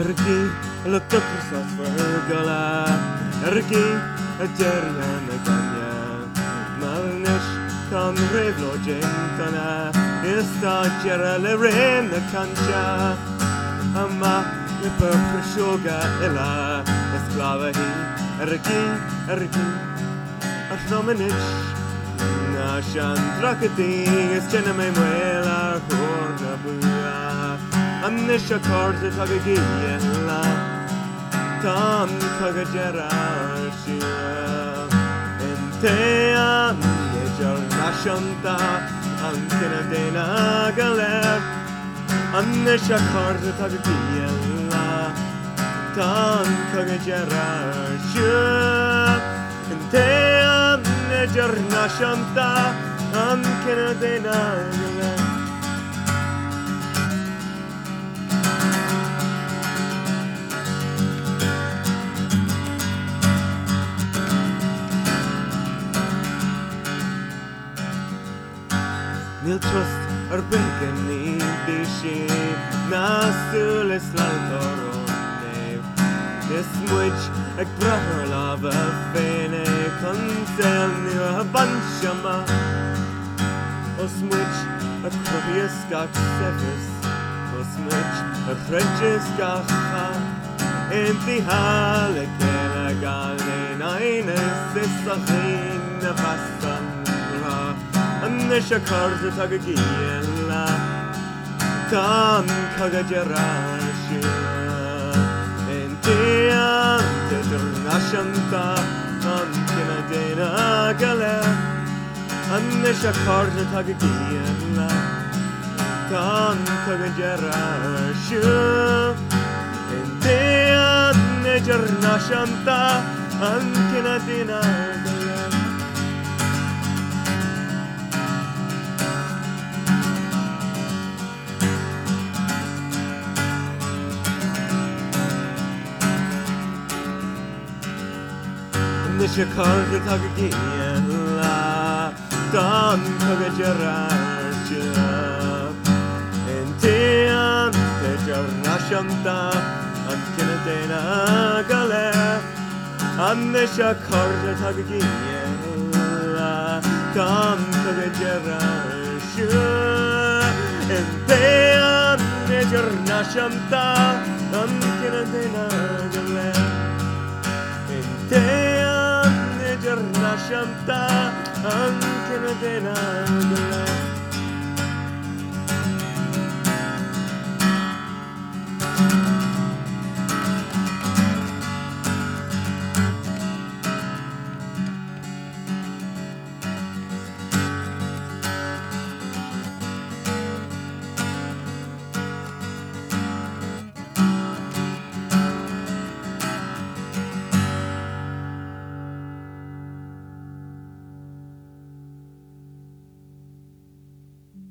Erké le tuppelsas vergala Erké a derjanne kanje Mal nes kan réloétana Ista jere le réne kanja Amma le pupresga ela. Esklave hi Erké Erké Arnomenich Na sean draketting is kennne mé muela chona bua. Annesha karta tagagiela Tan kagajara shira Ente anne jarnashanta Ankena dena galep Annesha karta tagagiela Tan kagajara shira Ente anne jarnashanta Ankena dena galep will trust ar began ní dé sé náú le our own Is muid ag brethir lábh féna of nu a bansema Os muid a chuhíos gach service Os muid a freiis gacha Intí hála céna In aine is a chi the pasta ne se karze tag giella Tam kaga jarasi En te dedur nasanta Ankina dena gale Anne se karze tag giella Tam kaga jarasi En te dedur nasanta Ankina dena gale Nisha karga tagagiela Dan kagajarasha Ente ante jarnashanta Ankena dena gale. Annesha karga tagagiela Dan kagajarasha Ente ante jarnashanta Ankena dena gale. Intean ne jarnashanta shananta ankana dena